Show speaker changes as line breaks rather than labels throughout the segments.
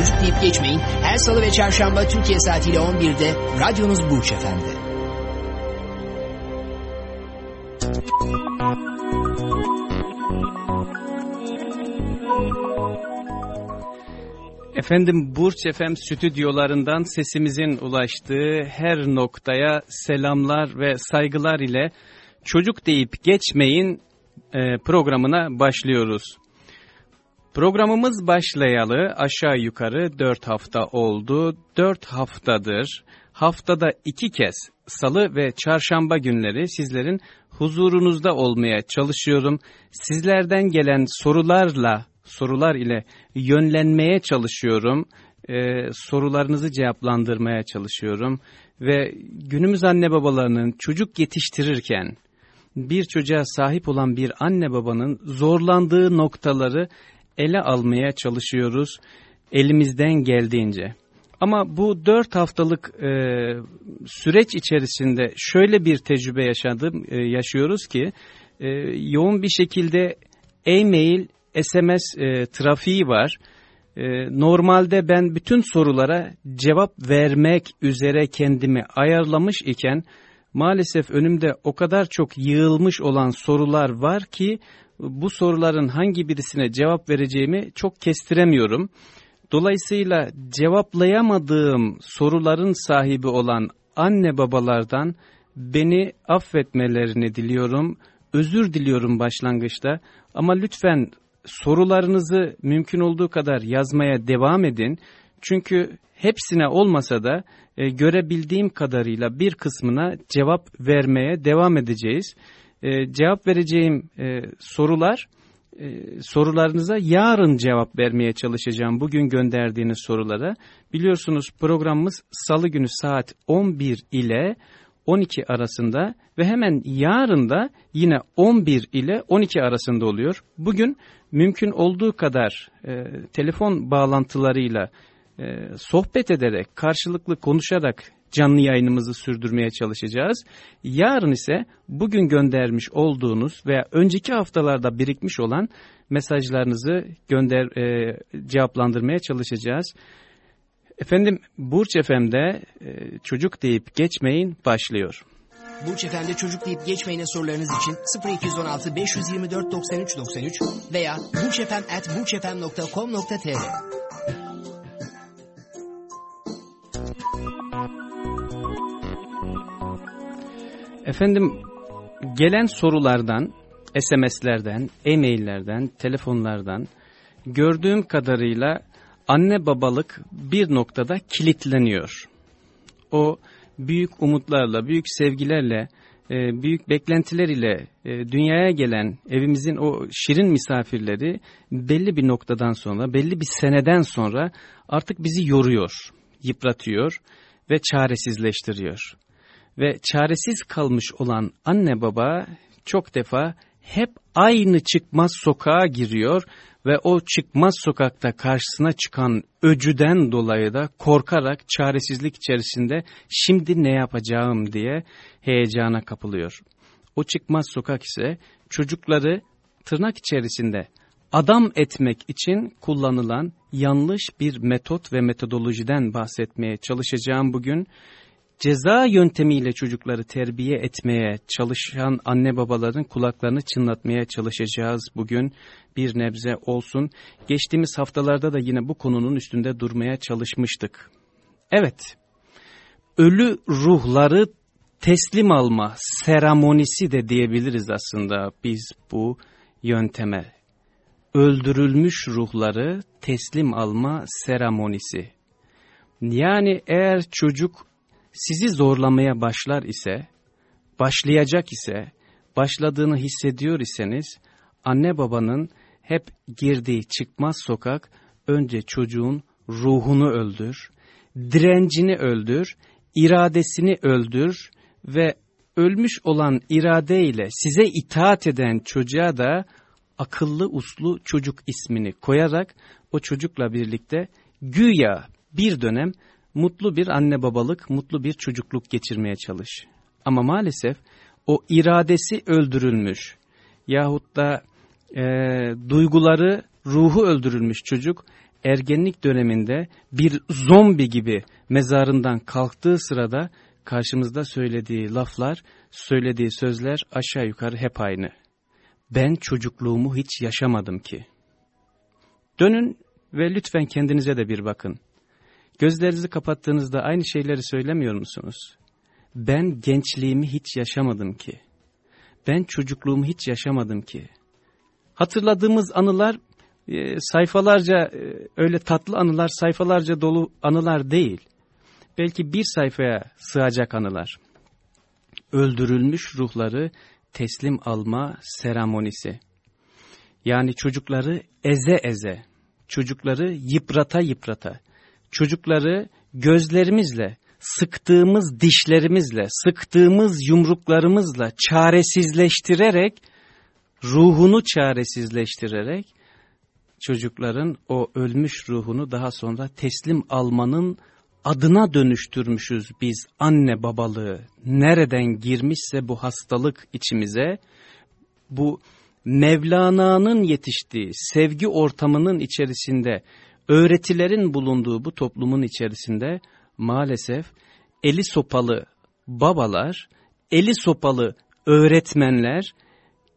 Çocuk deyip geçmeyin. Her salı ve çarşamba Türkiye saatiyle 11'de radyonuz Burç Efendi.
Efendim Burç Efem stüdyolarından sesimizin ulaştığı her noktaya selamlar ve saygılar ile çocuk deyip geçmeyin e, programına başlıyoruz. Programımız başlayalı aşağı yukarı dört hafta oldu. Dört haftadır haftada iki kez salı ve çarşamba günleri sizlerin huzurunuzda olmaya çalışıyorum. Sizlerden gelen sorularla, sorular ile yönlenmeye çalışıyorum. Ee, sorularınızı cevaplandırmaya çalışıyorum. Ve günümüz anne babalarının çocuk yetiştirirken bir çocuğa sahip olan bir anne babanın zorlandığı noktaları ele almaya çalışıyoruz elimizden geldiğince. Ama bu dört haftalık e, süreç içerisinde şöyle bir tecrübe yaşadım, e, yaşıyoruz ki e, yoğun bir şekilde e-mail, SMS e, trafiği var. E, normalde ben bütün sorulara cevap vermek üzere kendimi ayarlamış iken maalesef önümde o kadar çok yığılmış olan sorular var ki bu soruların hangi birisine cevap vereceğimi çok kestiremiyorum. Dolayısıyla cevaplayamadığım soruların sahibi olan anne babalardan beni affetmelerini diliyorum. Özür diliyorum başlangıçta ama lütfen sorularınızı mümkün olduğu kadar yazmaya devam edin. Çünkü hepsine olmasa da e, görebildiğim kadarıyla bir kısmına cevap vermeye devam edeceğiz. E, cevap vereceğim e, sorular e, sorularınıza yarın cevap vermeye çalışacağım bugün gönderdiğiniz sorulara. Biliyorsunuz programımız salı günü saat 11 ile 12 arasında ve hemen yarın da yine 11 ile 12 arasında oluyor. Bugün mümkün olduğu kadar e, telefon bağlantılarıyla e, sohbet ederek, karşılıklı konuşarak canlı yayınımızı sürdürmeye çalışacağız. Yarın ise bugün göndermiş olduğunuz veya önceki haftalarda birikmiş olan mesajlarınızı gönder e, cevaplandırmaya çalışacağız. Efendim Burç FM'de e, çocuk deyip geçmeyin başlıyor.
Burç Efendi çocuk deyip geçmeyine sorularınız için 0216 524 93 93 veya burçefem.burçefem.com.tr
Efendim gelen sorulardan, SMS'lerden, e-maillerden, telefonlardan gördüğüm kadarıyla anne babalık bir noktada kilitleniyor. O büyük umutlarla, büyük sevgilerle, e, büyük beklentiler ile e, dünyaya gelen evimizin o şirin misafirleri belli bir noktadan sonra, belli bir seneden sonra artık bizi yoruyor, yıpratıyor ve çaresizleştiriyor ve çaresiz kalmış olan anne baba çok defa hep aynı çıkmaz sokağa giriyor ve o çıkmaz sokakta karşısına çıkan öcüden dolayı da korkarak çaresizlik içerisinde şimdi ne yapacağım diye heyecana kapılıyor. O çıkmaz sokak ise çocukları tırnak içerisinde adam etmek için kullanılan yanlış bir metot ve metodolojiden bahsetmeye çalışacağım bugün ceza yöntemiyle çocukları terbiye etmeye çalışan anne babaların kulaklarını çınlatmaya çalışacağız bugün bir nebze olsun. Geçtiğimiz haftalarda da yine bu konunun üstünde durmaya çalışmıştık. Evet, ölü ruhları teslim alma seremonisi de diyebiliriz aslında biz bu yönteme. Öldürülmüş ruhları teslim alma seremonisi. Yani eğer çocuk sizi zorlamaya başlar ise, başlayacak ise, başladığını hissediyor iseniz, anne babanın hep girdiği çıkmaz sokak önce çocuğun ruhunu öldür, direncini öldür, iradesini öldür ve ölmüş olan iradeyle size itaat eden çocuğa da akıllı uslu çocuk ismini koyarak o çocukla birlikte güya bir dönem mutlu bir anne babalık, mutlu bir çocukluk geçirmeye çalış. Ama maalesef o iradesi öldürülmüş yahut da e, duyguları, ruhu öldürülmüş çocuk ergenlik döneminde bir zombi gibi mezarından kalktığı sırada karşımızda söylediği laflar, söylediği sözler aşağı yukarı hep aynı. Ben çocukluğumu hiç yaşamadım ki. Dönün ve lütfen kendinize de bir bakın. Gözlerinizi kapattığınızda aynı şeyleri söylemiyor musunuz? Ben gençliğimi hiç yaşamadım ki. Ben çocukluğumu hiç yaşamadım ki. Hatırladığımız anılar e, sayfalarca e, öyle tatlı anılar sayfalarca dolu anılar değil. Belki bir sayfaya sığacak anılar. Öldürülmüş ruhları teslim alma seremonisi. Yani çocukları eze eze, çocukları yıprata yıprata, çocukları gözlerimizle, sıktığımız dişlerimizle, sıktığımız yumruklarımızla çaresizleştirerek, ruhunu çaresizleştirerek, çocukların o ölmüş ruhunu daha sonra teslim almanın adına dönüştürmüşüz biz anne babalığı. Nereden girmişse bu hastalık içimize, bu Mevlana'nın yetiştiği sevgi ortamının içerisinde, öğretilerin bulunduğu bu toplumun içerisinde maalesef eli sopalı babalar, eli sopalı öğretmenler,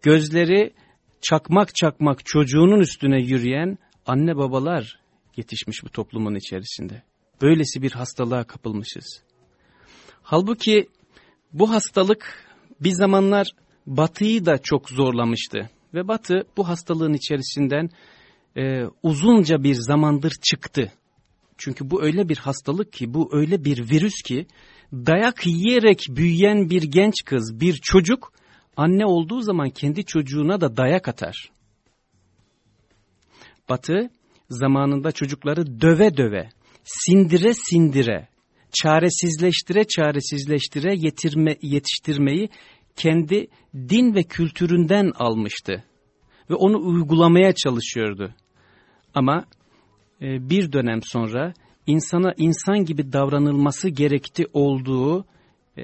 gözleri çakmak çakmak çocuğunun üstüne yürüyen anne babalar yetişmiş bu toplumun içerisinde. Böylesi bir hastalığa kapılmışız. Halbuki bu hastalık bir zamanlar Batı'yı da çok zorlamıştı. Ve Batı bu hastalığın içerisinden e, uzunca bir zamandır çıktı. Çünkü bu öyle bir hastalık ki, bu öyle bir virüs ki, dayak yiyerek büyüyen bir genç kız, bir çocuk, anne olduğu zaman kendi çocuğuna da dayak atar. Batı zamanında çocukları döve döve, sindire sindire, çaresizleştire çaresizleştire yetirme, yetiştirmeyi kendi din ve kültüründen almıştı. Ve onu uygulamaya çalışıyordu. Ama e, bir dönem sonra insana insan gibi davranılması gerekti olduğu e,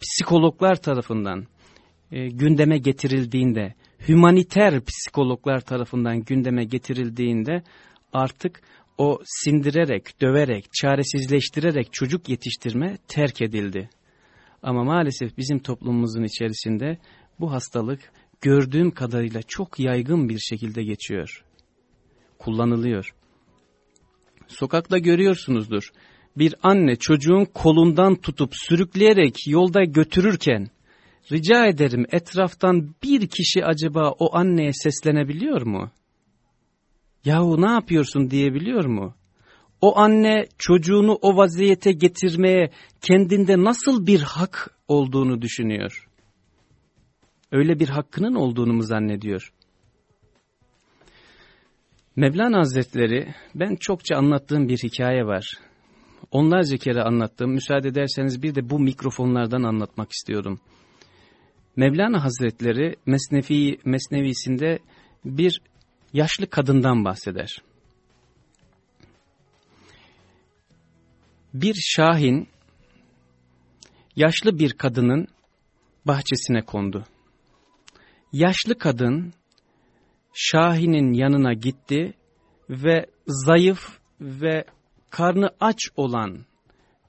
psikologlar tarafından e, gündeme getirildiğinde, humaniter psikologlar tarafından gündeme getirildiğinde artık o sindirerek, döverek, çaresizleştirerek çocuk yetiştirme terk edildi. Ama maalesef bizim toplumumuzun içerisinde bu hastalık gördüğüm kadarıyla çok yaygın bir şekilde geçiyor. Kullanılıyor. Sokakta görüyorsunuzdur. Bir anne çocuğun kolundan tutup sürükleyerek yolda götürürken rica ederim etraftan bir kişi acaba o anneye seslenebiliyor mu? Yahu ne yapıyorsun diyebiliyor mu? O anne çocuğunu o vaziyete getirmeye kendinde nasıl bir hak olduğunu düşünüyor? Öyle bir hakkının olduğunu mu zannediyor? Mevlana Hazretleri ben çokça anlattığım bir hikaye var. Onlarca kere anlattım. Müsaade ederseniz bir de bu mikrofonlardan anlatmak istiyorum. Mevlana Hazretleri Mesnevi, Mesnevisinde bir yaşlı kadından bahseder. Bir şahin yaşlı bir kadının bahçesine kondu. Yaşlı kadın Şahin'in yanına gitti ve zayıf ve karnı aç olan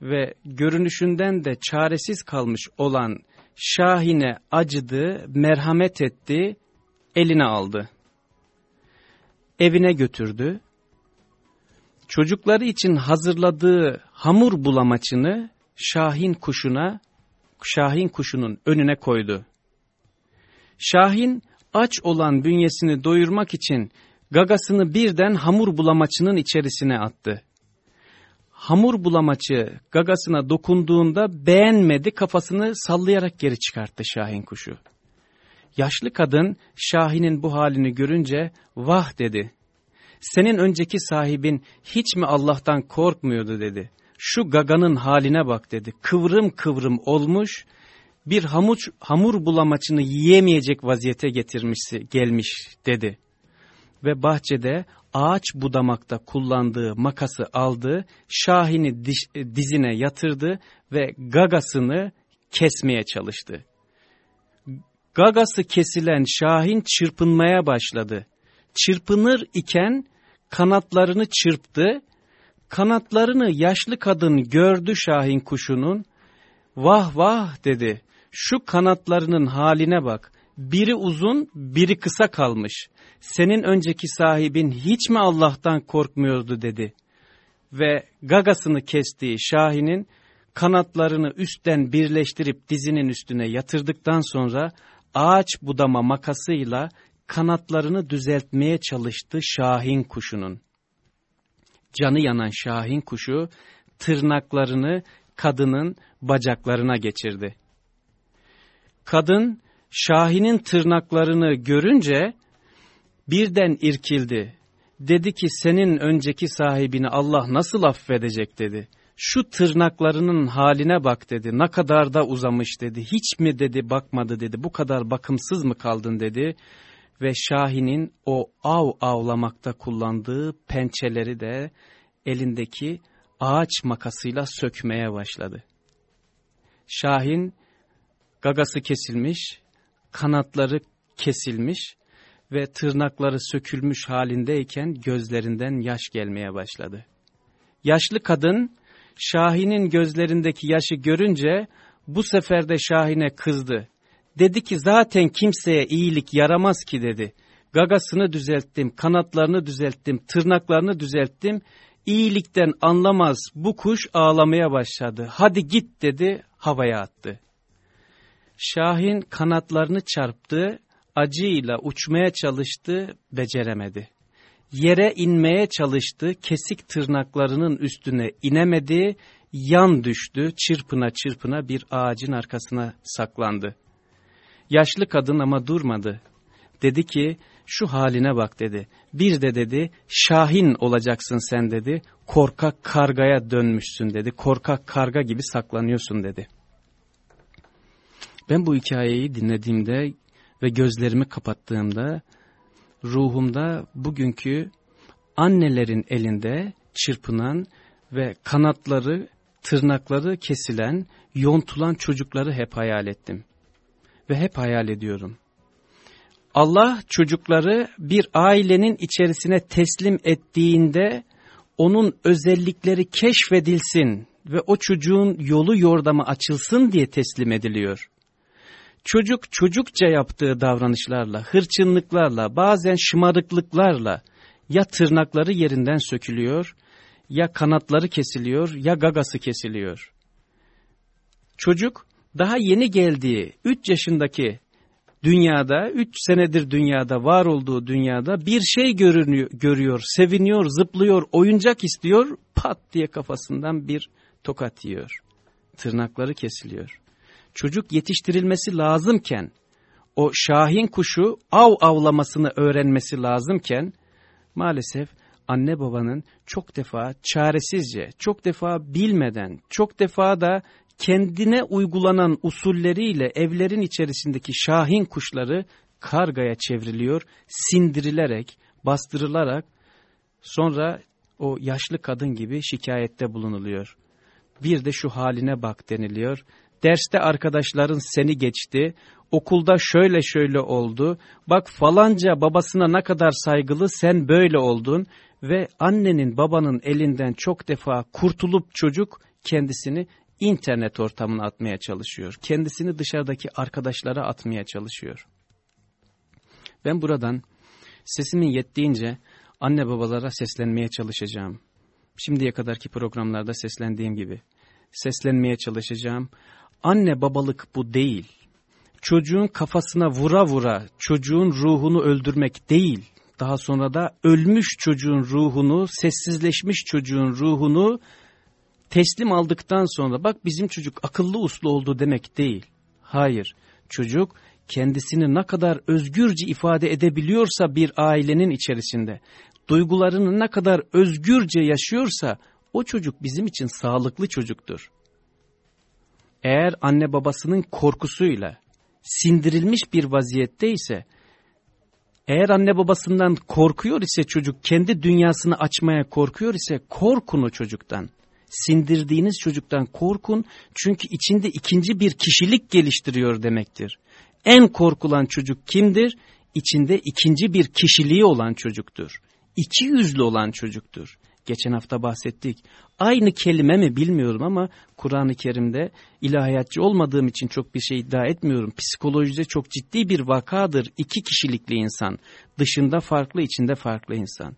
ve görünüşünden de çaresiz kalmış olan Şahin'e acıdı, merhamet etti, eline aldı. Evine götürdü. Çocukları için hazırladığı hamur bulamaçını Şahin kuşuna, Şahin kuşunun önüne koydu. Şahin aç olan bünyesini doyurmak için gagasını birden hamur bulamaçının içerisine attı. Hamur bulamaçı gagasına dokunduğunda beğenmedi kafasını sallayarak geri çıkarttı Şahin kuşu. Yaşlı kadın Şahin'in bu halini görünce vah dedi. Senin önceki sahibin hiç mi Allah'tan korkmuyordu dedi. Şu gaganın haline bak dedi. Kıvrım kıvrım olmuş bir hamur, hamur bulamaçını yiyemeyecek vaziyete getirmişsi, gelmiş dedi. Ve bahçede ağaç budamakta kullandığı makası aldı, Şahin'i diş, dizine yatırdı ve gagasını kesmeye çalıştı. Gagası kesilen Şahin çırpınmaya başladı. Çırpınır iken kanatlarını çırptı. Kanatlarını yaşlı kadın gördü Şahin kuşunun. Vah vah dedi. Şu kanatlarının haline bak. Biri uzun, biri kısa kalmış. Senin önceki sahibin hiç mi Allah'tan korkmuyordu dedi. Ve gagasını kestiği Şahin'in kanatlarını üstten birleştirip dizinin üstüne yatırdıktan sonra ağaç budama makasıyla kanatlarını düzeltmeye çalıştı Şahin kuşunun. Canı yanan Şahin kuşu tırnaklarını kadının bacaklarına geçirdi. Kadın Şahin'in tırnaklarını görünce birden irkildi. Dedi ki senin önceki sahibini Allah nasıl affedecek dedi. Şu tırnaklarının haline bak dedi. Ne kadar da uzamış dedi. Hiç mi dedi bakmadı dedi. Bu kadar bakımsız mı kaldın dedi. Ve Şahin'in o av avlamakta kullandığı pençeleri de elindeki ağaç makasıyla sökmeye başladı. Şahin gagası kesilmiş, kanatları kesilmiş ve tırnakları sökülmüş halindeyken gözlerinden yaş gelmeye başladı. Yaşlı kadın Şahin'in gözlerindeki yaşı görünce bu sefer de Şahin'e kızdı. Dedi ki zaten kimseye iyilik yaramaz ki dedi. Gagasını düzelttim, kanatlarını düzelttim, tırnaklarını düzelttim. İyilikten anlamaz bu kuş ağlamaya başladı. Hadi git dedi havaya attı. Şahin kanatlarını çarptı, acıyla uçmaya çalıştı, beceremedi. Yere inmeye çalıştı, kesik tırnaklarının üstüne inemedi, yan düştü, çırpına çırpına bir ağacın arkasına saklandı. Yaşlı kadın ama durmadı. Dedi ki, şu haline bak dedi. Bir de dedi, şahin olacaksın sen dedi, korkak kargaya dönmüşsün dedi, korkak karga gibi saklanıyorsun dedi.'' Ben bu hikayeyi dinlediğimde ve gözlerimi kapattığımda ruhumda bugünkü annelerin elinde çırpınan ve kanatları, tırnakları kesilen, yontulan çocukları hep hayal ettim. Ve hep hayal ediyorum. Allah çocukları bir ailenin içerisine teslim ettiğinde onun özellikleri keşfedilsin ve o çocuğun yolu yordamı açılsın diye teslim ediliyor çocuk çocukça yaptığı davranışlarla, hırçınlıklarla, bazen şımarıklıklarla ya tırnakları yerinden sökülüyor, ya kanatları kesiliyor, ya gagası kesiliyor. Çocuk daha yeni geldiği 3 yaşındaki dünyada, 3 senedir dünyada var olduğu dünyada bir şey görünüyor, görüyor, seviniyor, zıplıyor, oyuncak istiyor, pat diye kafasından bir tokat yiyor. Tırnakları kesiliyor çocuk yetiştirilmesi lazımken, o şahin kuşu av avlamasını öğrenmesi lazımken, maalesef anne babanın çok defa çaresizce, çok defa bilmeden, çok defa da kendine uygulanan usulleriyle evlerin içerisindeki şahin kuşları kargaya çevriliyor, sindirilerek, bastırılarak sonra o yaşlı kadın gibi şikayette bulunuluyor. Bir de şu haline bak deniliyor derste arkadaşların seni geçti, okulda şöyle şöyle oldu, bak falanca babasına ne kadar saygılı sen böyle oldun ve annenin babanın elinden çok defa kurtulup çocuk kendisini internet ortamına atmaya çalışıyor. Kendisini dışarıdaki arkadaşlara atmaya çalışıyor. Ben buradan sesimin yettiğince anne babalara seslenmeye çalışacağım. Şimdiye kadarki programlarda seslendiğim gibi seslenmeye çalışacağım anne babalık bu değil. Çocuğun kafasına vura vura çocuğun ruhunu öldürmek değil. Daha sonra da ölmüş çocuğun ruhunu, sessizleşmiş çocuğun ruhunu teslim aldıktan sonra bak bizim çocuk akıllı uslu oldu demek değil. Hayır, çocuk kendisini ne kadar özgürce ifade edebiliyorsa bir ailenin içerisinde, duygularını ne kadar özgürce yaşıyorsa o çocuk bizim için sağlıklı çocuktur. Eğer anne babasının korkusuyla sindirilmiş bir vaziyette ise eğer anne babasından korkuyor ise çocuk kendi dünyasını açmaya korkuyor ise korkun o çocuktan. Sindirdiğiniz çocuktan korkun çünkü içinde ikinci bir kişilik geliştiriyor demektir. En korkulan çocuk kimdir? İçinde ikinci bir kişiliği olan çocuktur. İki yüzlü olan çocuktur. Geçen hafta bahsettik. Aynı kelime mi bilmiyorum ama Kur'an-ı Kerim'de ilahiyatçı olmadığım için çok bir şey iddia etmiyorum. Psikolojide çok ciddi bir vakadır iki kişilikli insan. Dışında farklı, içinde farklı insan.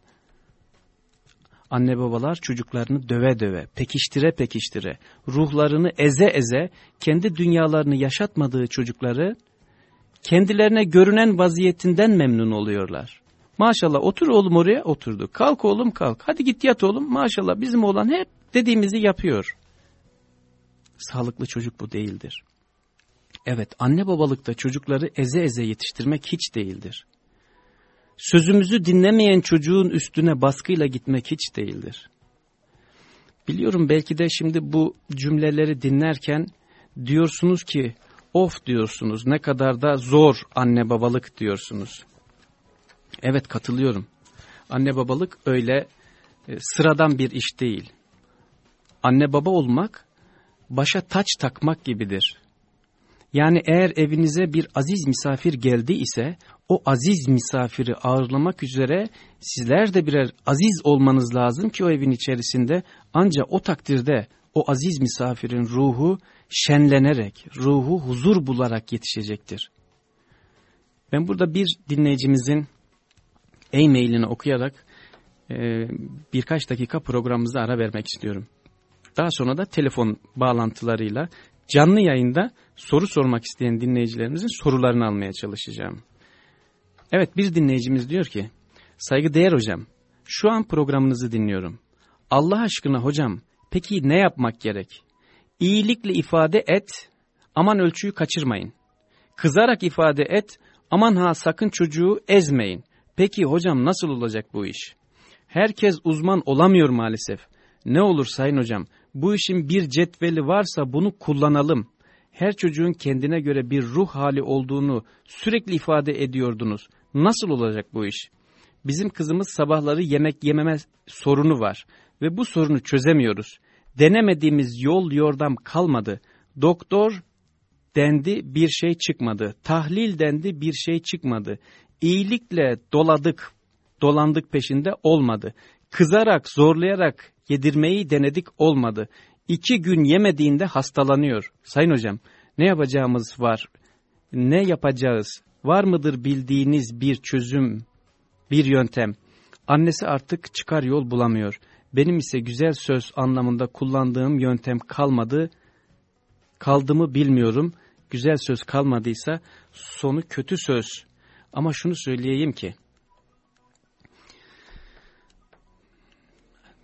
Anne babalar çocuklarını döve döve, pekiştire pekiştire, ruhlarını eze eze, kendi dünyalarını yaşatmadığı çocukları kendilerine görünen vaziyetinden memnun oluyorlar. Maşallah otur oğlum oraya oturdu. Kalk oğlum kalk. Hadi git yat oğlum. Maşallah bizim oğlan hep dediğimizi yapıyor. Sağlıklı çocuk bu değildir. Evet anne babalıkta çocukları eze eze yetiştirmek hiç değildir. Sözümüzü dinlemeyen çocuğun üstüne baskıyla gitmek hiç değildir. Biliyorum belki de şimdi bu cümleleri dinlerken diyorsunuz ki of diyorsunuz ne kadar da zor anne babalık diyorsunuz. Evet katılıyorum. Anne babalık öyle e, sıradan bir iş değil. Anne baba olmak başa taç takmak gibidir. Yani eğer evinize bir aziz misafir geldi ise o aziz misafiri ağırlamak üzere sizler de birer aziz olmanız lazım ki o evin içerisinde ancak o takdirde o aziz misafirin ruhu şenlenerek, ruhu huzur bularak yetişecektir. Ben burada bir dinleyicimizin e-mailini okuyarak e, birkaç dakika programımıza ara vermek istiyorum. Daha sonra da telefon bağlantılarıyla canlı yayında soru sormak isteyen dinleyicilerimizin sorularını almaya çalışacağım. Evet bir dinleyicimiz diyor ki, saygıdeğer hocam, şu an programınızı dinliyorum. Allah aşkına hocam, peki ne yapmak gerek? İyilikle ifade et, aman ölçüyü kaçırmayın. Kızarak ifade et, aman ha sakın çocuğu ezmeyin. Peki hocam nasıl olacak bu iş? Herkes uzman olamıyor maalesef. Ne olur sayın hocam, bu işin bir cetveli varsa bunu kullanalım. Her çocuğun kendine göre bir ruh hali olduğunu sürekli ifade ediyordunuz. Nasıl olacak bu iş? Bizim kızımız sabahları yemek yememe sorunu var ve bu sorunu çözemiyoruz. Denemediğimiz yol yordam kalmadı. Doktor dendi bir şey çıkmadı. Tahlil dendi bir şey çıkmadı. İyilikle doladık, dolandık peşinde olmadı. Kızarak, zorlayarak yedirmeyi denedik olmadı. İki gün yemediğinde hastalanıyor. Sayın hocam ne yapacağımız var? Ne yapacağız? Var mıdır bildiğiniz bir çözüm, bir yöntem? Annesi artık çıkar yol bulamıyor. Benim ise güzel söz anlamında kullandığım yöntem kalmadı. Kaldı mı bilmiyorum. Güzel söz kalmadıysa sonu kötü söz. Ama şunu söyleyeyim ki.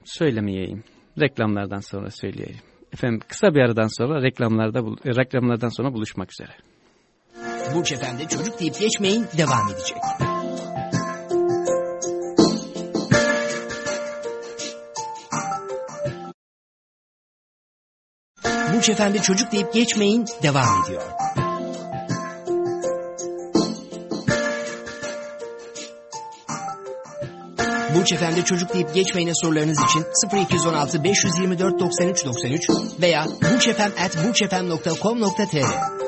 Söylemeyeyim. Reklamlardan sonra söyleyeyim. Efendim kısa bir aradan sonra reklamlarda reklamlardan sonra buluşmak üzere.
Burç Efendi çocuk deyip geçmeyin devam edecek. Burç Efendi çocuk deyip geçmeyin devam ediyor. Burç Efendi çocuk deyip geçmeyine sorularınız için 0216 524 93 93 veya burçefem.burçefem.com.tr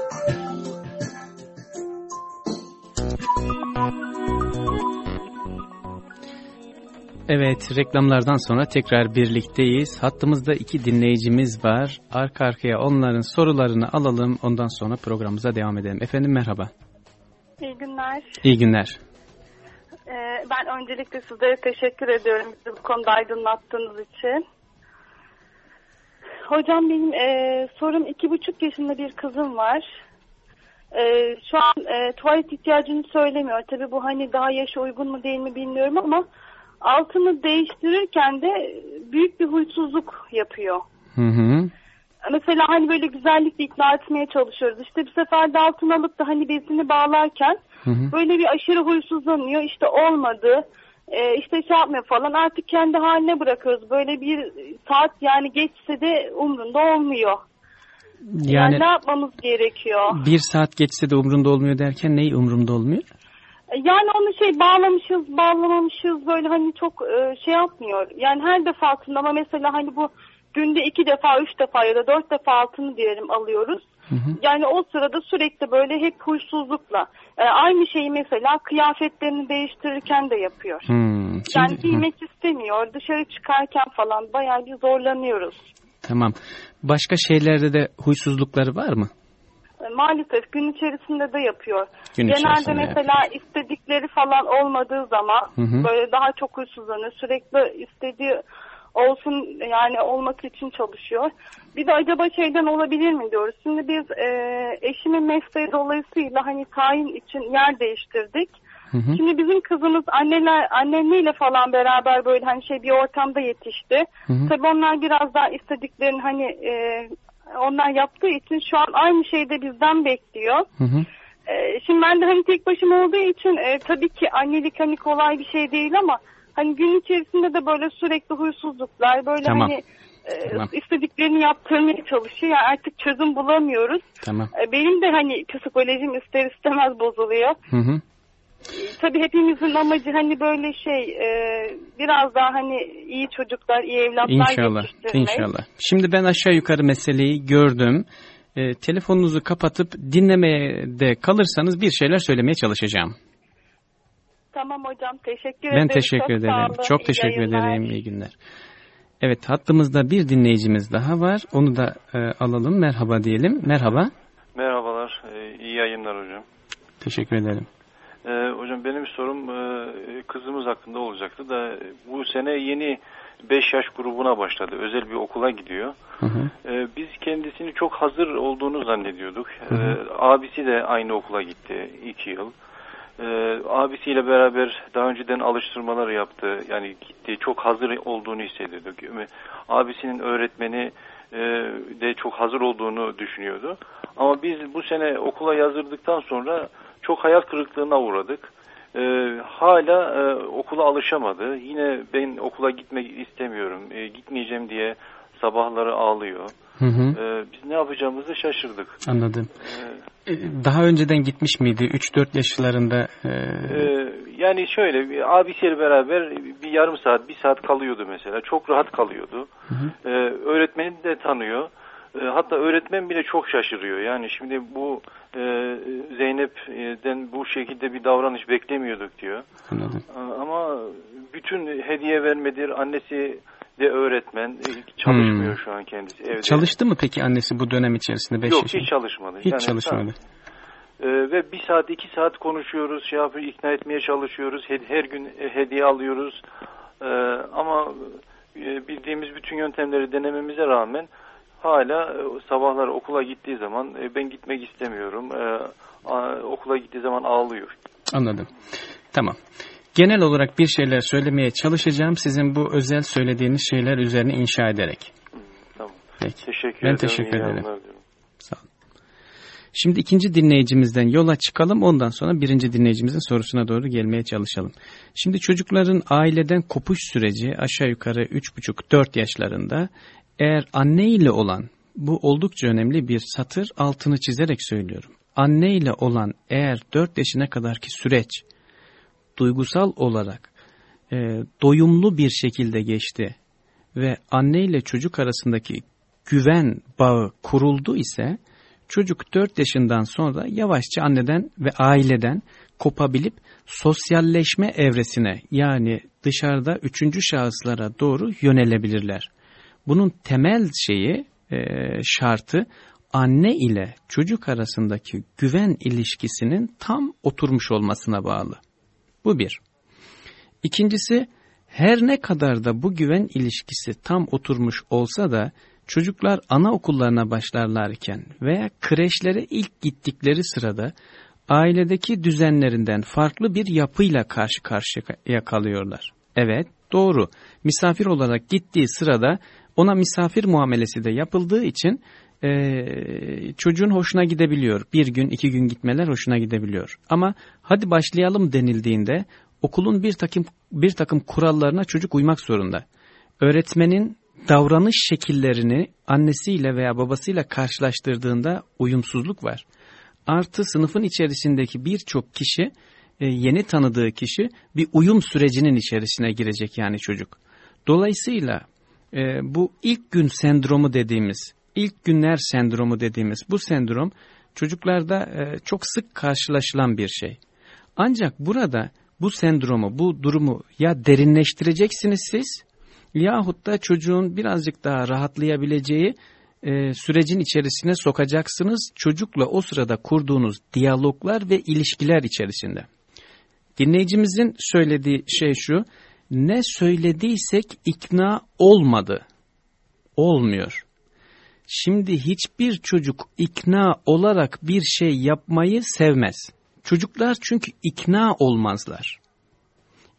Evet reklamlardan sonra tekrar birlikteyiz. Hattımızda iki dinleyicimiz var. Arka arkaya onların sorularını alalım. Ondan sonra programımıza devam edelim. Efendim merhaba.
İyi günler.
İyi günler.
Ee, ben öncelikle sizlere teşekkür ediyorum bizi bu konuda aydınlattığınız için. Hocam benim e, sorum iki buçuk yaşında bir kızım var. E, şu an e, tuvalet ihtiyacını söylemiyor. Tabi bu hani daha yaşa uygun mu değil mi bilmiyorum ama altını değiştirirken de büyük bir huysuzluk yapıyor.
Hı hı.
Mesela hani böyle güzellikle ikna etmeye çalışıyoruz. İşte bir sefer de altını alıp da hani bezini bağlarken Hı hı. Böyle bir aşırı huysuzlanıyor. İşte olmadı. e, işte şey yapmıyor falan artık kendi haline bırakıyoruz. Böyle bir saat yani geçse de umrunda olmuyor. Yani,
Yani
ne yapmamız gerekiyor?
bir saat geçse de umrunda olmuyor derken neyi umrunda olmuyor?
Yani onu şey bağlamışız, bağlamamışız böyle hani çok e, şey yapmıyor. Yani her defasında ama mesela hani bu günde iki defa, üç defa ya da dört defa altını diyelim alıyoruz. Yani o sırada sürekli böyle hep huysuzlukla. E, aynı şeyi mesela kıyafetlerini değiştirirken de yapıyor.
Hmm.
Yani
Şimdi, hı,
giymek istemiyor. Dışarı çıkarken falan bayağı bir zorlanıyoruz.
tamam. Başka şeylerde de huysuzlukları var mı?
E, Maalesef gün içerisinde de yapıyor.
Gün
Genelde mesela istedikleri falan olmadığı zaman
Hı hı.
böyle daha çok huysuzlanıyor. Sürekli istediği olsun yani olması için çalışıyor. Bir de acaba şeyden olabilir mi diyoruz. Şimdi biz e, eşimin mesleği dolayısıyla hani tayin için yer değiştirdik.
Hı hı.
Şimdi bizim kızımız anneler anneleriyle falan beraber böyle hani şey bir ortamda yetişti.
Hı hı.
Tabii onlar biraz daha istediklerini hani e, onlar yaptığı için şu an aynı şeyi de bizden bekliyor.
Hı hı.
E, şimdi ben de hani tek başıma olduğu için e, tabii ki annelik hani kolay bir şey değil ama hani gün içerisinde de böyle sürekli huysuzluklar böyle
Tamam.
hani e,
Tamam.
istediklerini yaptırmaya çalışıyor. Yani artık çözüm bulamıyoruz.
Tamam.
E, benim de hani psikolojim ister istemez bozuluyor.
Hı hı.
Tabii hepimizin amacı hani böyle şey e, biraz daha hani iyi çocuklar, iyi evlatlar
İnşallah. İnşallah. Şimdi ben aşağı yukarı meseleyi gördüm. E, telefonunuzu kapatıp dinlemeye de kalırsanız bir şeyler söylemeye çalışacağım.
Tamam hocam teşekkür ederim.
Ben teşekkür
Çok
ederim. Çok
İyi
teşekkür
yayınlar.
ederim. İyi günler. Evet hattımızda bir dinleyicimiz daha var. Onu da e, alalım. Merhaba diyelim. Merhaba.
Merhabalar, ee, iyi yayınlar hocam.
Teşekkür ederim.
Ee, hocam benim sorum e, kızımız hakkında olacaktı da e, bu sene yeni 5 yaş grubuna başladı. Özel bir okula gidiyor.
Hı hı.
Ee, biz kendisini çok hazır olduğunu zannediyorduk. Ee, abisi de aynı okula gitti 2 yıl. Ee, abisiyle beraber daha önceden alıştırmalar yaptı. Yani gitti çok hazır olduğunu hissediyorduk. Abisinin öğretmeni e, de çok hazır olduğunu düşünüyordu. Ama biz bu sene okula yazdırdıktan sonra çok hayal kırıklığına uğradık. Ee, hala e, okula alışamadı. Yine ben okula gitmek istemiyorum, e, gitmeyeceğim diye sabahları ağlıyor.
Hı hı.
Ee, biz ne yapacağımızı şaşırdık.
Anladım.
Ee,
E, Daha önceden gitmiş miydi? 3-4 yaşlarında. e,
Ee, yani şöyle abisiyle beraber bir yarım saat, bir saat kalıyordu mesela. Çok rahat kalıyordu. Ee, öğretmeni de tanıyor. Ee, hatta öğretmen bile çok şaşırıyor. Yani şimdi bu e, Zeynep'den bu şekilde bir davranış beklemiyorduk diyor.
Anladım.
Ama bütün hediye vermedir. Annesi de öğretmen. Ee, Çalışmıyor şu an kendisi evde.
Çalıştı mı peki annesi bu dönem içerisinde? 5
Yok
yaşında?
hiç çalışmadı.
Hiç
Yani
çalışmadı.
Ee, ve bir saat iki saat konuşuyoruz, şey yapıyor, ikna etmeye çalışıyoruz. He- Her gün e, hediye alıyoruz. Ee, ama e, bildiğimiz bütün yöntemleri denememize rağmen hala e, sabahlar okula gittiği zaman e, ben gitmek istemiyorum. Ee, okula gittiği zaman ağlıyor.
Anladım. Tamam. Genel olarak bir şeyler söylemeye çalışacağım. Sizin bu özel söylediğiniz şeyler üzerine inşa ederek.
Tamam.
Peki.
Teşekkür
Ben teşekkür ederim. Sağ olun. Şimdi ikinci dinleyicimizden yola çıkalım. Ondan sonra birinci dinleyicimizin sorusuna doğru gelmeye çalışalım. Şimdi çocukların aileden kopuş süreci aşağı yukarı 3,5-4 yaşlarında eğer anne ile olan bu oldukça önemli bir satır altını çizerek söylüyorum. Anne ile olan eğer 4 yaşına kadarki süreç duygusal olarak e, doyumlu bir şekilde geçti ve anne ile çocuk arasındaki güven bağı kuruldu ise çocuk 4 yaşından sonra yavaşça anneden ve aileden kopabilip sosyalleşme evresine yani dışarıda üçüncü şahıslara doğru yönelebilirler. Bunun temel şeyi e, şartı anne ile çocuk arasındaki güven ilişkisinin tam oturmuş olmasına bağlı. Bu bir. İkincisi her ne kadar da bu güven ilişkisi tam oturmuş olsa da çocuklar anaokullarına başlarlarken veya kreşlere ilk gittikleri sırada ailedeki düzenlerinden farklı bir yapıyla karşı karşıya kalıyorlar. Evet doğru misafir olarak gittiği sırada ona misafir muamelesi de yapıldığı için e, çocuğun hoşuna gidebiliyor. Bir gün iki gün gitmeler hoşuna gidebiliyor. Ama hadi başlayalım denildiğinde okulun bir takım bir takım kurallarına çocuk uymak zorunda. Öğretmenin davranış şekillerini annesiyle veya babasıyla karşılaştırdığında uyumsuzluk var. Artı sınıfın içerisindeki birçok kişi, e, yeni tanıdığı kişi bir uyum sürecinin içerisine girecek yani çocuk. Dolayısıyla e, bu ilk gün sendromu dediğimiz, ilk günler sendromu dediğimiz bu sendrom çocuklarda e, çok sık karşılaşılan bir şey. Ancak burada bu sendromu, bu durumu ya derinleştireceksiniz siz yahut da çocuğun birazcık daha rahatlayabileceği e, sürecin içerisine sokacaksınız çocukla o sırada kurduğunuz diyaloglar ve ilişkiler içerisinde. Dinleyicimizin söylediği şey şu, ne söylediysek ikna olmadı, olmuyor. Şimdi hiçbir çocuk ikna olarak bir şey yapmayı sevmez. Çocuklar çünkü ikna olmazlar.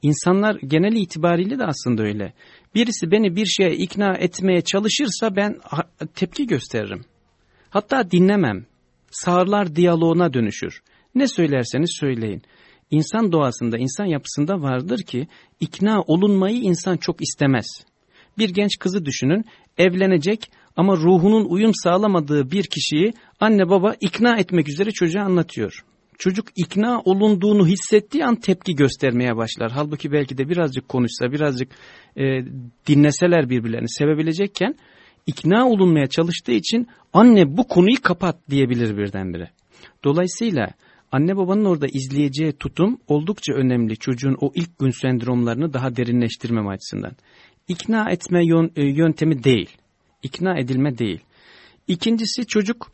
İnsanlar genel itibariyle de aslında öyle. Birisi beni bir şeye ikna etmeye çalışırsa ben tepki gösteririm. Hatta dinlemem. Sağırlar diyaloğuna dönüşür. Ne söylerseniz söyleyin. İnsan doğasında, insan yapısında vardır ki ikna olunmayı insan çok istemez. Bir genç kızı düşünün, evlenecek ama ruhunun uyum sağlamadığı bir kişiyi anne baba ikna etmek üzere çocuğa anlatıyor. Çocuk ikna olunduğunu hissettiği an tepki göstermeye başlar. Halbuki belki de birazcık konuşsa, birazcık e, dinleseler birbirlerini sevebilecekken ikna olunmaya çalıştığı için anne bu konuyu kapat diyebilir birdenbire. Dolayısıyla anne babanın orada izleyeceği tutum oldukça önemli çocuğun o ilk gün sendromlarını daha derinleştirmem açısından. İkna etme e, yöntemi değil, ikna edilme değil. İkincisi çocuk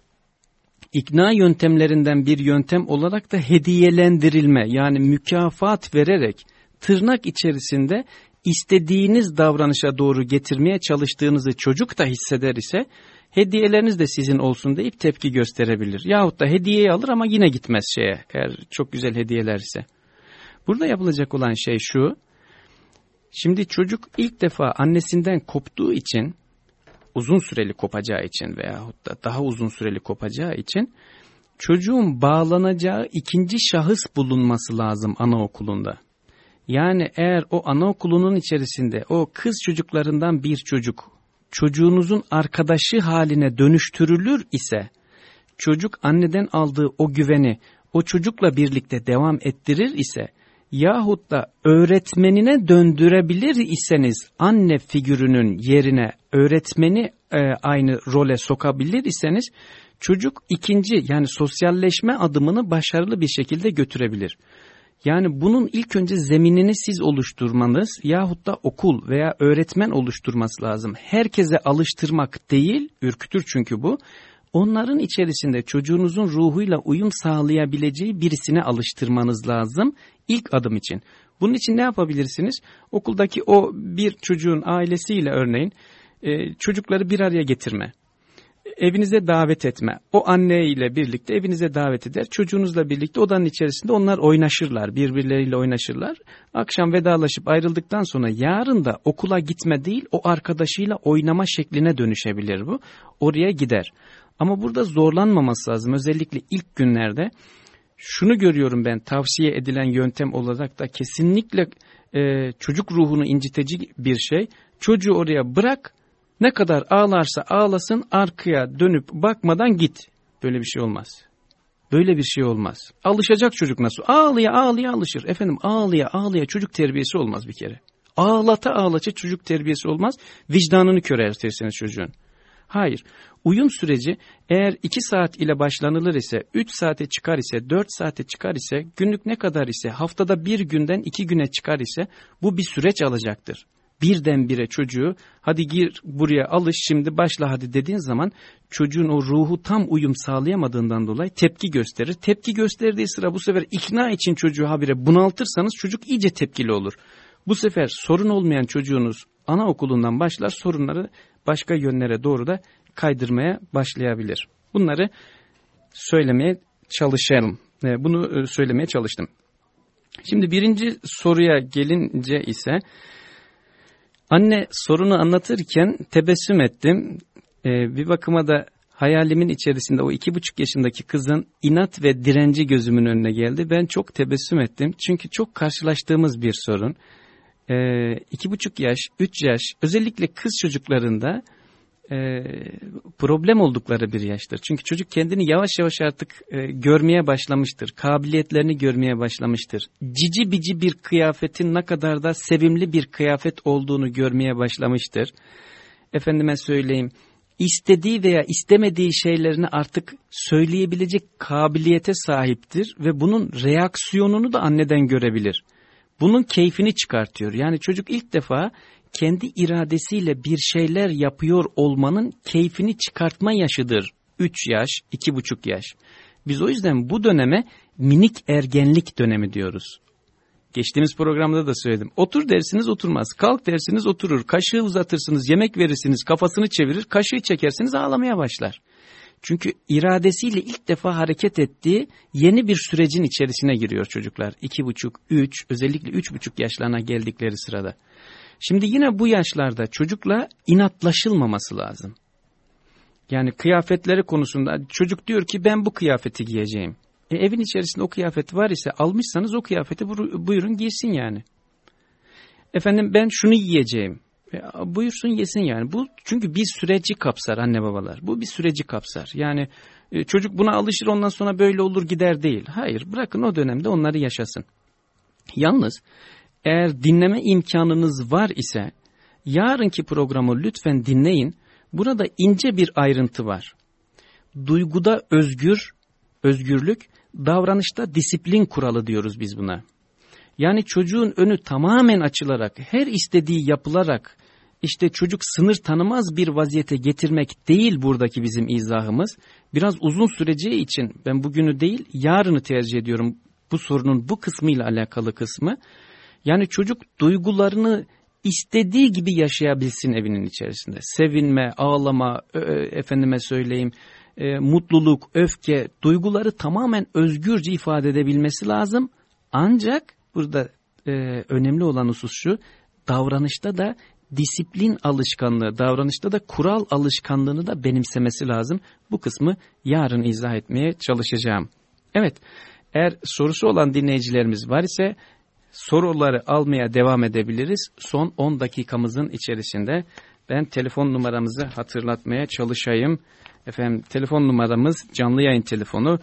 ikna yöntemlerinden bir yöntem olarak da hediyelendirilme yani mükafat vererek tırnak içerisinde istediğiniz davranışa doğru getirmeye çalıştığınızı çocuk da hisseder ise hediyeleriniz de sizin olsun deyip tepki gösterebilir. Yahut da hediyeyi alır ama yine gitmez şeye eğer çok güzel hediyeler ise. Burada yapılacak olan şey şu. Şimdi çocuk ilk defa annesinden koptuğu için uzun süreli kopacağı için veyahut da daha uzun süreli kopacağı için çocuğun bağlanacağı ikinci şahıs bulunması lazım anaokulunda. Yani eğer o anaokulunun içerisinde o kız çocuklarından bir çocuk çocuğunuzun arkadaşı haline dönüştürülür ise çocuk anneden aldığı o güveni o çocukla birlikte devam ettirir ise yahut da öğretmenine döndürebilir iseniz anne figürünün yerine öğretmeni e, aynı role sokabilir iseniz çocuk ikinci yani sosyalleşme adımını başarılı bir şekilde götürebilir. Yani bunun ilk önce zeminini siz oluşturmanız yahut da okul veya öğretmen oluşturması lazım. Herkese alıştırmak değil, ürkütür çünkü bu. Onların içerisinde çocuğunuzun ruhuyla uyum sağlayabileceği birisine alıştırmanız lazım ilk adım için. Bunun için ne yapabilirsiniz? Okuldaki o bir çocuğun ailesiyle örneğin e, çocukları bir araya getirme evinize davet etme. O anne ile birlikte evinize davet eder. Çocuğunuzla birlikte odanın içerisinde onlar oynaşırlar. Birbirleriyle oynaşırlar. Akşam vedalaşıp ayrıldıktan sonra yarın da okula gitme değil o arkadaşıyla oynama şekline dönüşebilir bu. Oraya gider. Ama burada zorlanmaması lazım. Özellikle ilk günlerde şunu görüyorum ben tavsiye edilen yöntem olarak da kesinlikle e, çocuk ruhunu incitici bir şey. Çocuğu oraya bırak ne kadar ağlarsa ağlasın arkaya dönüp bakmadan git. Böyle bir şey olmaz. Böyle bir şey olmaz. Alışacak çocuk nasıl? Ağlıya ağlıya alışır. Efendim ağlıya ağlıya çocuk terbiyesi olmaz bir kere. Ağlata ağlata çocuk terbiyesi olmaz. Vicdanını köreltirsiniz çocuğun. Hayır. Uyum süreci eğer 2 saat ile başlanılır ise, 3 saate çıkar ise, 4 saate çıkar ise, günlük ne kadar ise, haftada bir günden 2 güne çıkar ise bu bir süreç alacaktır birdenbire çocuğu hadi gir buraya alış şimdi başla hadi dediğin zaman çocuğun o ruhu tam uyum sağlayamadığından dolayı tepki gösterir. Tepki gösterdiği sıra bu sefer ikna için çocuğu habire bunaltırsanız çocuk iyice tepkili olur. Bu sefer sorun olmayan çocuğunuz anaokulundan başlar sorunları başka yönlere doğru da kaydırmaya başlayabilir. Bunları söylemeye çalışalım. Bunu e, söylemeye çalıştım. Şimdi birinci soruya gelince ise Anne sorunu anlatırken tebessüm ettim. Ee, bir bakıma da hayalimin içerisinde o iki buçuk yaşındaki kızın inat ve direnci gözümün önüne geldi. Ben çok tebessüm ettim. Çünkü çok karşılaştığımız bir sorun. Ee, iki buçuk yaş, üç yaş özellikle kız çocuklarında e, problem oldukları bir yaştır. Çünkü çocuk kendini yavaş yavaş artık e, görmeye başlamıştır. Kabiliyetlerini görmeye başlamıştır. Cici bici bir kıyafetin ne kadar da sevimli bir kıyafet olduğunu görmeye başlamıştır. Efendime söyleyeyim istediği veya istemediği şeylerini artık söyleyebilecek kabiliyete sahiptir ve bunun reaksiyonunu da anneden görebilir. Bunun keyfini çıkartıyor. Yani çocuk ilk defa kendi iradesiyle bir şeyler yapıyor olmanın keyfini çıkartma yaşıdır. 3 yaş, 2,5 yaş. Biz o yüzden bu döneme minik ergenlik dönemi diyoruz. Geçtiğimiz programda da söyledim. Otur dersiniz oturmaz. Kalk dersiniz oturur. Kaşığı uzatırsınız, yemek verirsiniz, kafasını çevirir. Kaşığı çekersiniz ağlamaya başlar. Çünkü iradesiyle ilk defa hareket ettiği yeni bir sürecin içerisine giriyor çocuklar. İki buçuk, üç, özellikle üç buçuk yaşlarına geldikleri sırada. Şimdi yine bu yaşlarda çocukla inatlaşılmaması lazım. Yani kıyafetleri konusunda çocuk diyor ki ben bu kıyafeti giyeceğim. E, evin içerisinde o kıyafet var ise almışsanız o kıyafeti buyurun giysin yani. Efendim ben şunu yiyeceğim. E, buyursun yesin yani. Bu çünkü bir süreci kapsar anne babalar. Bu bir süreci kapsar. Yani e, çocuk buna alışır ondan sonra böyle olur gider değil. Hayır bırakın o dönemde onları yaşasın. Yalnız eğer dinleme imkanınız var ise yarınki programı lütfen dinleyin. Burada ince bir ayrıntı var. Duyguda özgür, özgürlük, davranışta disiplin kuralı diyoruz biz buna. Yani çocuğun önü tamamen açılarak, her istediği yapılarak, işte çocuk sınır tanımaz bir vaziyete getirmek değil buradaki bizim izahımız. Biraz uzun süreceği için ben bugünü değil yarını tercih ediyorum bu sorunun bu kısmıyla alakalı kısmı. Yani çocuk duygularını istediği gibi yaşayabilsin evinin içerisinde. Sevinme, ağlama, efendime söyleyeyim, e, mutluluk, öfke, duyguları tamamen özgürce ifade edebilmesi lazım. Ancak burada e, önemli olan husus şu, davranışta da disiplin alışkanlığı, davranışta da kural alışkanlığını da benimsemesi lazım. Bu kısmı yarın izah etmeye çalışacağım. Evet, eğer sorusu olan dinleyicilerimiz var ise soruları almaya devam edebiliriz. Son 10 dakikamızın içerisinde ben telefon numaramızı hatırlatmaya çalışayım. Efendim telefon numaramız canlı yayın telefonu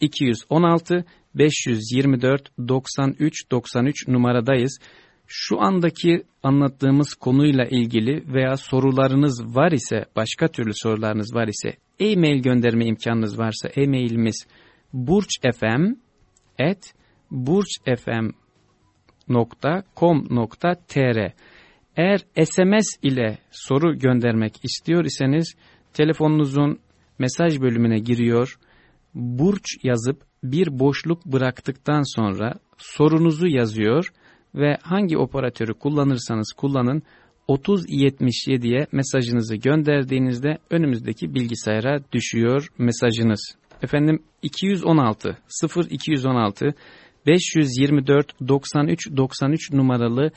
0216 524 93 93 numaradayız. Şu andaki anlattığımız konuyla ilgili veya sorularınız var ise, başka türlü sorularınız var ise, e-mail gönderme imkanınız varsa e-mailimiz burçfm at burçfm.com.tr Eğer SMS ile soru göndermek istiyor iseniz telefonunuzun mesaj bölümüne giriyor, burç yazıp bir boşluk bıraktıktan sonra sorunuzu yazıyor ve hangi operatörü kullanırsanız kullanın 3077'ye mesajınızı gönderdiğinizde önümüzdeki bilgisayara düşüyor mesajınız. Efendim 216 0216 524 93 93 numaralı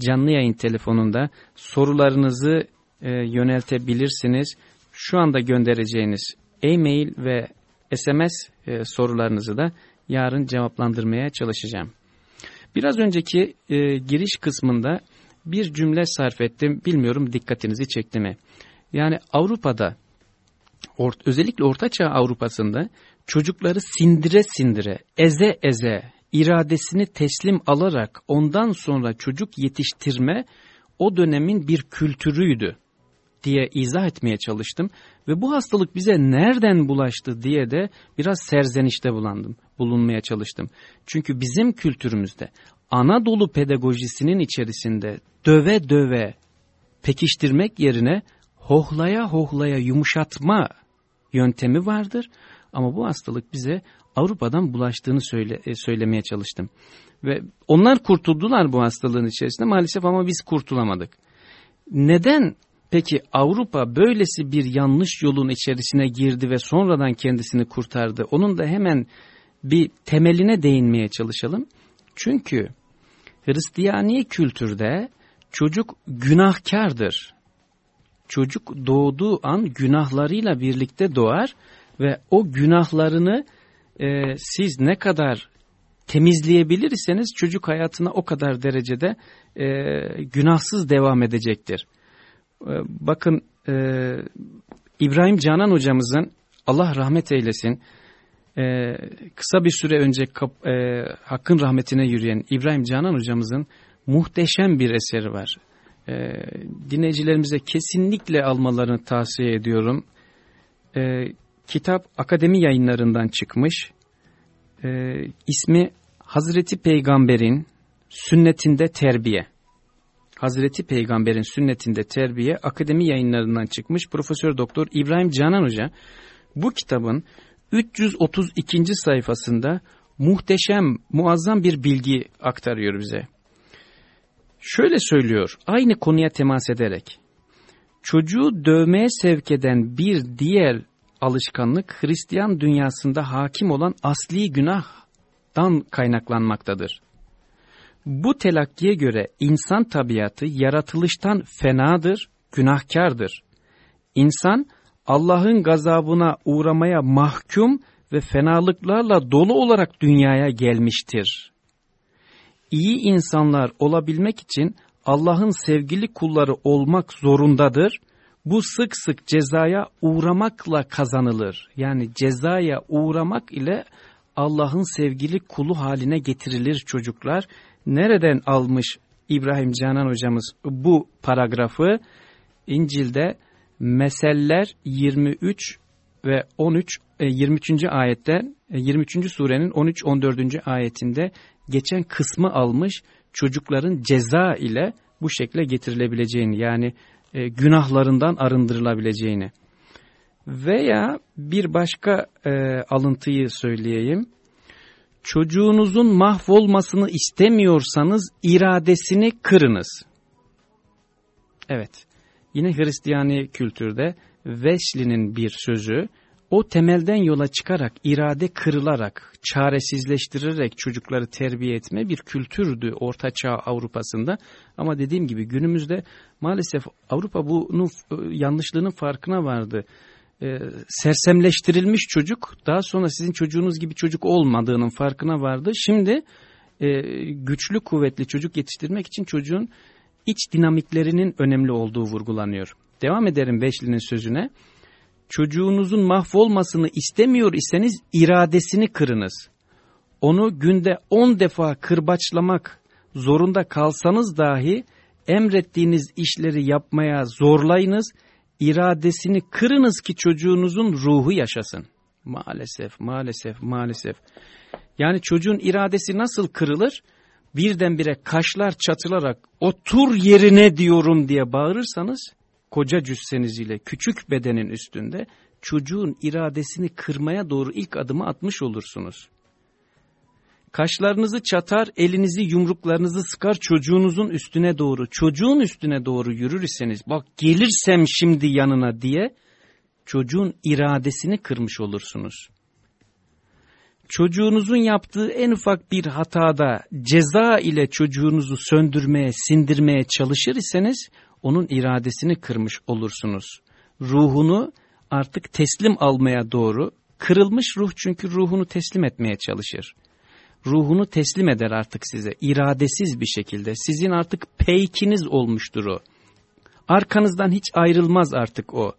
canlı yayın telefonunda sorularınızı e, yöneltebilirsiniz. Şu anda göndereceğiniz e-mail ve SMS e, sorularınızı da yarın cevaplandırmaya çalışacağım. Biraz önceki e, giriş kısmında bir cümle sarf ettim. Bilmiyorum dikkatinizi çekti mi? Yani Avrupa'da ort, özellikle Ortaçağ Avrupa'sında çocukları sindire sindire, eze eze, iradesini teslim alarak ondan sonra çocuk yetiştirme o dönemin bir kültürüydü diye izah etmeye çalıştım ve bu hastalık bize nereden bulaştı diye de biraz serzenişte bulandım, bulunmaya çalıştım. Çünkü bizim kültürümüzde Anadolu pedagojisinin içerisinde döve döve pekiştirmek yerine hohlaya hohlaya yumuşatma yöntemi vardır. Ama bu hastalık bize Avrupa'dan bulaştığını söyle, e, söylemeye çalıştım. Ve onlar kurtuldular bu hastalığın içerisinde maalesef ama biz kurtulamadık. Neden Peki Avrupa böylesi bir yanlış yolun içerisine girdi ve sonradan kendisini kurtardı. Onun da hemen bir temeline değinmeye çalışalım. Çünkü Hristiyani kültürde çocuk günahkardır. çocuk doğduğu an günahlarıyla birlikte doğar ve o günahlarını e, siz ne kadar temizleyebilirseniz çocuk hayatına o kadar derecede e, günahsız devam edecektir. E, bakın e, İbrahim Canan hocamızın Allah rahmet eylesin e, kısa bir süre önce kap, e, Hakk'ın rahmetine yürüyen İbrahim Canan hocamızın muhteşem bir eseri var. E, dinleyicilerimize kesinlikle almalarını tavsiye ediyorum. E, kitap akademi yayınlarından çıkmış. E, ismi Hazreti Peygamber'in sünnetinde terbiye. Hazreti Peygamber'in sünnetinde terbiye akademi yayınlarından çıkmış Profesör Doktor İbrahim Canan Hoca bu kitabın 332. sayfasında muhteşem, muazzam bir bilgi aktarıyor bize. Şöyle söylüyor, aynı konuya temas ederek, çocuğu dövmeye sevk eden bir diğer alışkanlık Hristiyan dünyasında hakim olan asli günahdan kaynaklanmaktadır. Bu telakkiye göre insan tabiatı yaratılıştan fenadır, günahkardır. İnsan Allah'ın gazabına uğramaya mahkum ve fenalıklarla dolu olarak dünyaya gelmiştir. İyi insanlar olabilmek için Allah'ın sevgili kulları olmak zorundadır. Bu sık sık cezaya uğramakla kazanılır. Yani cezaya uğramak ile Allah'ın sevgili kulu haline getirilir çocuklar. Nereden almış İbrahim Canan hocamız bu paragrafı? İncil'de Meseller 23 ve 13 23. ayetten 23. surenin 13 14. ayetinde geçen kısmı almış çocukların ceza ile bu şekle getirilebileceğini yani e, günahlarından arındırılabileceğini. Veya bir başka e, alıntıyı söyleyeyim. Çocuğunuzun mahvolmasını istemiyorsanız iradesini kırınız. Evet. Yine Hristiyani kültürde Wesley'nin bir sözü o temelden yola çıkarak irade kırılarak, çaresizleştirerek çocukları terbiye etme bir kültürdü Orta Çağ Avrupa'sında. Ama dediğim gibi günümüzde maalesef Avrupa bunun e, yanlışlığının farkına vardı. Ee, sersemleştirilmiş çocuk daha sonra sizin çocuğunuz gibi çocuk olmadığının farkına vardı. Şimdi e, güçlü kuvvetli çocuk yetiştirmek için çocuğun iç dinamiklerinin önemli olduğu vurgulanıyor. Devam ederim Beşli'nin sözüne. Çocuğunuzun mahvolmasını istemiyor iseniz iradesini kırınız. Onu günde on defa kırbaçlamak zorunda kalsanız dahi emrettiğiniz işleri yapmaya zorlayınız, iradesini kırınız ki çocuğunuzun ruhu yaşasın. Maalesef, maalesef, maalesef. Yani çocuğun iradesi nasıl kırılır? birdenbire kaşlar çatılarak otur yerine diyorum diye bağırırsanız koca cüsseniz küçük bedenin üstünde çocuğun iradesini kırmaya doğru ilk adımı atmış olursunuz. Kaşlarınızı çatar, elinizi yumruklarınızı sıkar çocuğunuzun üstüne doğru, çocuğun üstüne doğru yürür iseniz, bak gelirsem şimdi yanına diye çocuğun iradesini kırmış olursunuz çocuğunuzun yaptığı en ufak bir hatada ceza ile çocuğunuzu söndürmeye, sindirmeye çalışır iseniz onun iradesini kırmış olursunuz. Ruhunu artık teslim almaya doğru, kırılmış ruh çünkü ruhunu teslim etmeye çalışır. Ruhunu teslim eder artık size, iradesiz bir şekilde. Sizin artık peykiniz olmuştur o. Arkanızdan hiç ayrılmaz artık o.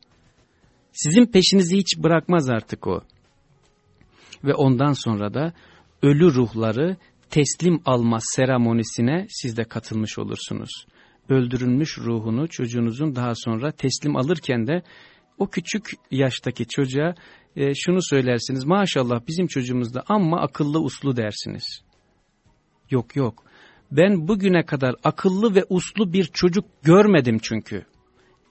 Sizin peşinizi hiç bırakmaz artık o ve ondan sonra da ölü ruhları teslim alma seremonisine siz de katılmış olursunuz. Öldürülmüş ruhunu çocuğunuzun daha sonra teslim alırken de o küçük yaştaki çocuğa e, şunu söylersiniz maşallah bizim çocuğumuz da amma akıllı uslu dersiniz. Yok yok ben bugüne kadar akıllı ve uslu bir çocuk görmedim çünkü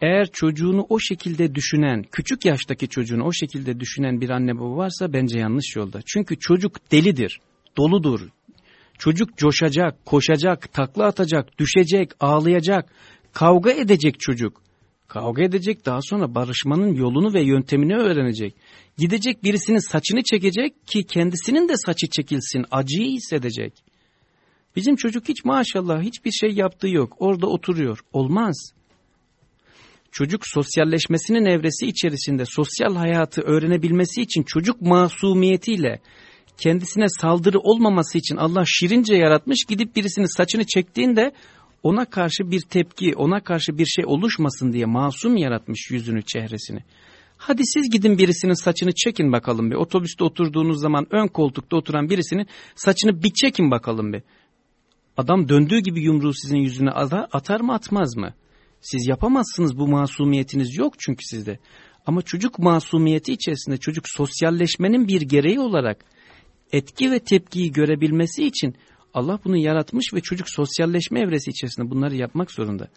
eğer çocuğunu o şekilde düşünen, küçük yaştaki çocuğunu o şekilde düşünen bir anne baba varsa bence yanlış yolda. Çünkü çocuk delidir, doludur. Çocuk coşacak, koşacak, takla atacak, düşecek, ağlayacak, kavga edecek çocuk. Kavga edecek daha sonra barışmanın yolunu ve yöntemini öğrenecek. Gidecek birisinin saçını çekecek ki kendisinin de saçı çekilsin, acıyı hissedecek. Bizim çocuk hiç maşallah hiçbir şey yaptığı yok. Orada oturuyor. Olmaz çocuk sosyalleşmesinin evresi içerisinde sosyal hayatı öğrenebilmesi için çocuk masumiyetiyle kendisine saldırı olmaması için Allah şirince yaratmış gidip birisinin saçını çektiğinde ona karşı bir tepki, ona karşı bir şey oluşmasın diye masum yaratmış yüzünü, çehresini. Hadi siz gidin birisinin saçını çekin bakalım bir. Otobüste oturduğunuz zaman ön koltukta oturan birisinin saçını bir çekin bakalım bir. Adam döndüğü gibi yumruğu sizin yüzüne atar mı atmaz mı? Siz yapamazsınız bu masumiyetiniz yok çünkü sizde. Ama çocuk masumiyeti içerisinde çocuk sosyalleşmenin bir gereği olarak etki ve tepkiyi görebilmesi için Allah bunu yaratmış ve çocuk sosyalleşme evresi içerisinde bunları yapmak zorunda.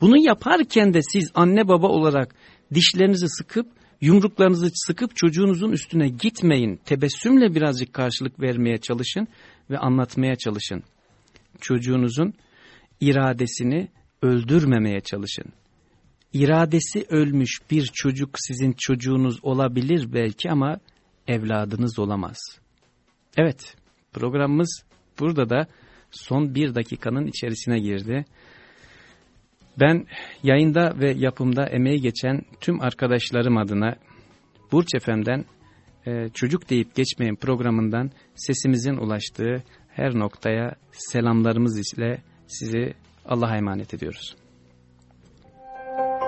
Bunu yaparken de siz anne baba olarak dişlerinizi sıkıp yumruklarınızı sıkıp çocuğunuzun üstüne gitmeyin. Tebessümle birazcık karşılık vermeye çalışın ve anlatmaya çalışın. Çocuğunuzun iradesini öldürmemeye çalışın. İradesi ölmüş bir çocuk sizin çocuğunuz olabilir belki ama evladınız olamaz. Evet programımız burada da son bir dakikanın içerisine girdi. Ben yayında ve yapımda emeği geçen tüm arkadaşlarım adına Burç Efem'den e, Çocuk Deyip Geçmeyin programından sesimizin ulaştığı her noktaya selamlarımız ile sizi Allah'a emanet ediyoruz.